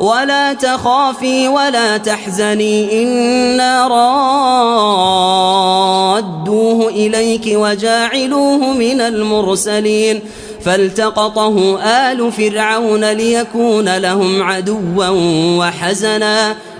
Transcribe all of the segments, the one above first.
ولا تخافي ولا تحزني إنا رادوه إليك وجاعلوه من المرسلين. فالتقطه آل فرعون ليكون لهم عدوا وحزنا.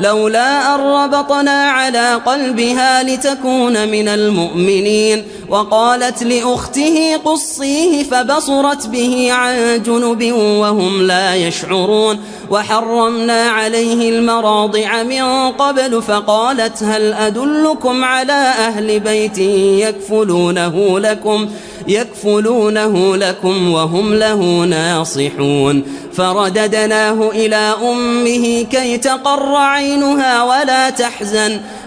لولا أن ربطنا على قلبها لتكون من المؤمنين. وقالت لأخته قصيه فبصرت به عن جنب وهم لا يشعرون. وحرمنا عليه المراضع من قبل فقالت هل أدلكم على أهل بيت يكفلونه لكم يكفلونه لكم وهم له ناصحون. فرددناه إلى أمه كي تقر عينها ولا تحزن.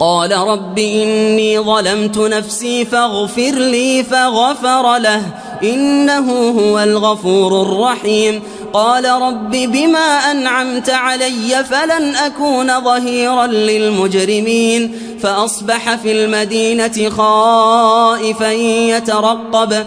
قال رب إني ظلمت نفسي فاغفر لي فغفر له إنه هو الغفور الرحيم. قال رب بما أنعمت علي فلن أكون ظهيرا للمجرمين. فأصبح في المدينة خائفا يترقب.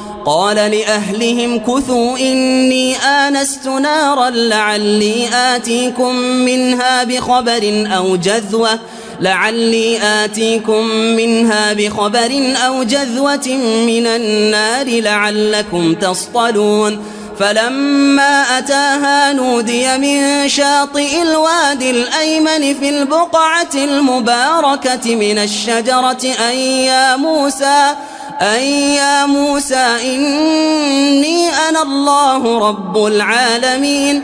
قال لأهلهم كثوا إني آنست نارا لعلي آتيكم منها بخبر أو جذوة لعلي آتيكم منها بخبر أو جذوة من النار لعلكم تصطلون. فلما أتاها نودي من شاطئ الوادي الأيمن في البقعة المباركة من الشجرة أن يا موسى أن يا موسى إني أنا الله رب العالمين.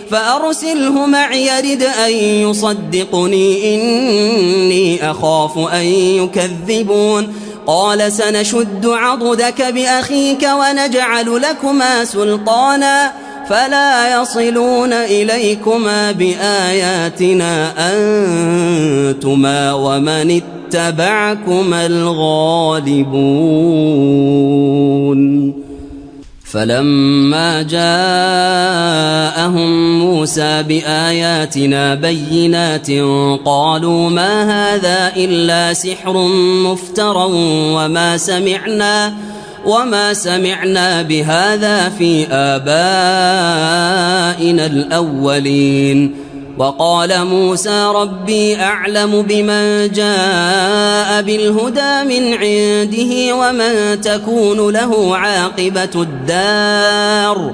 فأرسله معي يرد أن يصدقني إني أخاف أن يكذبون. قال سنشد عضدك بأخيك ونجعل لكما سلطانا. فلا يصلون إليكما بآياتنا أنتما ومن اتبعكما الغالبون. فلما جاءهم موسى بآياتنا بينات قالوا ما هذا إلا سحر مفترى وما سمعنا وما سمعنا بهذا في آبائنا الأولين وقال موسى ربي أعلم بمن جاء بالهدى من عنده ومن تكون له عاقبة الدار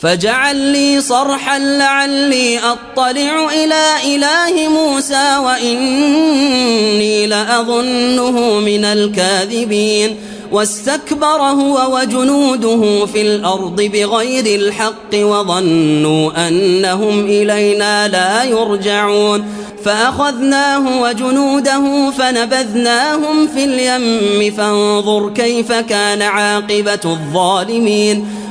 فاجعل لي صرحا لعلي أطلع إلى إله موسى وإني لأظنه من الكاذبين. واستكبر هو وجنوده في الأرض بغير الحق وظنوا أنهم إلينا لا يرجعون. فأخذناه وجنوده فنبذناهم في اليم. فانظر كيف كان عاقبة الظالمين.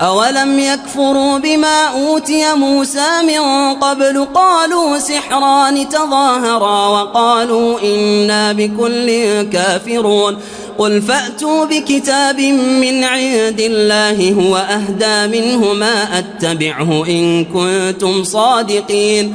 أولم يكفروا بما أوتي موسى من قبل قالوا سحران تظاهرا وقالوا إنا بكل كافرون قل فأتوا بكتاب من عند الله هو أهدى منه ما أتبعه إن كنتم صادقين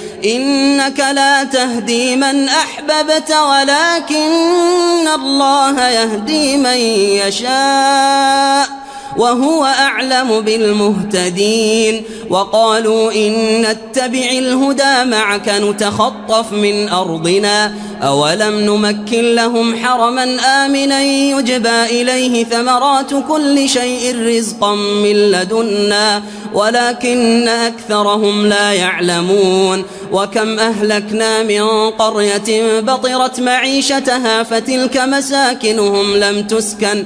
إنك لا تهدي من أحببت ولكن الله يهدي من يشاء. وهو أعلم بالمهتدين وقالوا إن نتبع الهدى معك نتخطف من أرضنا أولم نمكن لهم حرما آمنا يجبى إليه ثمرات كل شيء رزقا من لدنا ولكن أكثرهم لا يعلمون وكم أهلكنا من قرية بطرت معيشتها فتلك مساكنهم لم تسكن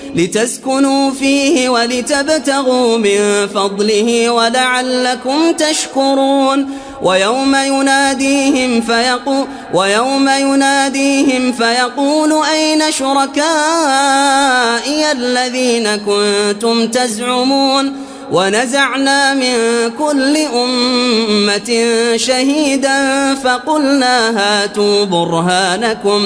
لتسكنوا فيه ولتبتغوا من فضله ولعلكم تشكرون. ويوم يناديهم فيقول ويوم يناديهم فيقول أين شركائي الذين كنتم تزعمون؟ ونزعنا من كل أمة شهيدا فقلنا هاتوا برهانكم.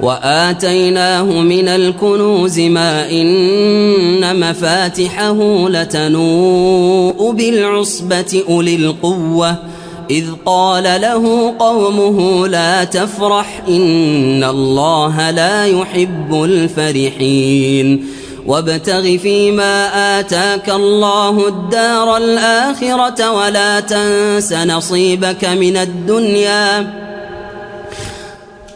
وآتيناه من الكنوز ما إن مفاتحه لتنوء بالعصبة أولي القوة. إذ قال له قومه لا تفرح إن الله لا يحب الفرحين. وابتغ فيما آتاك الله الدار الآخرة ولا تنس نصيبك من الدنيا.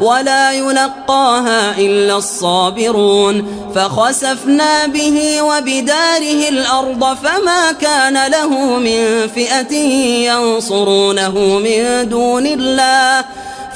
ولا يلقاها إلا الصابرون فخسفنا به وبداره الأرض فما كان له من فئة ينصرونه من دون الله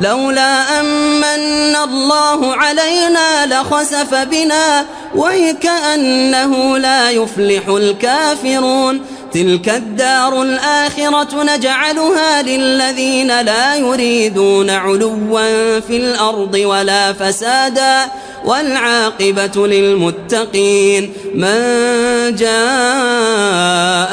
لولا أمن الله علينا لخسف بنا ويكأنه لا يفلح الكافرون. تلك الدار الآخرة نجعلها للذين لا يريدون علوا في الأرض ولا فسادا والعاقبة للمتقين. من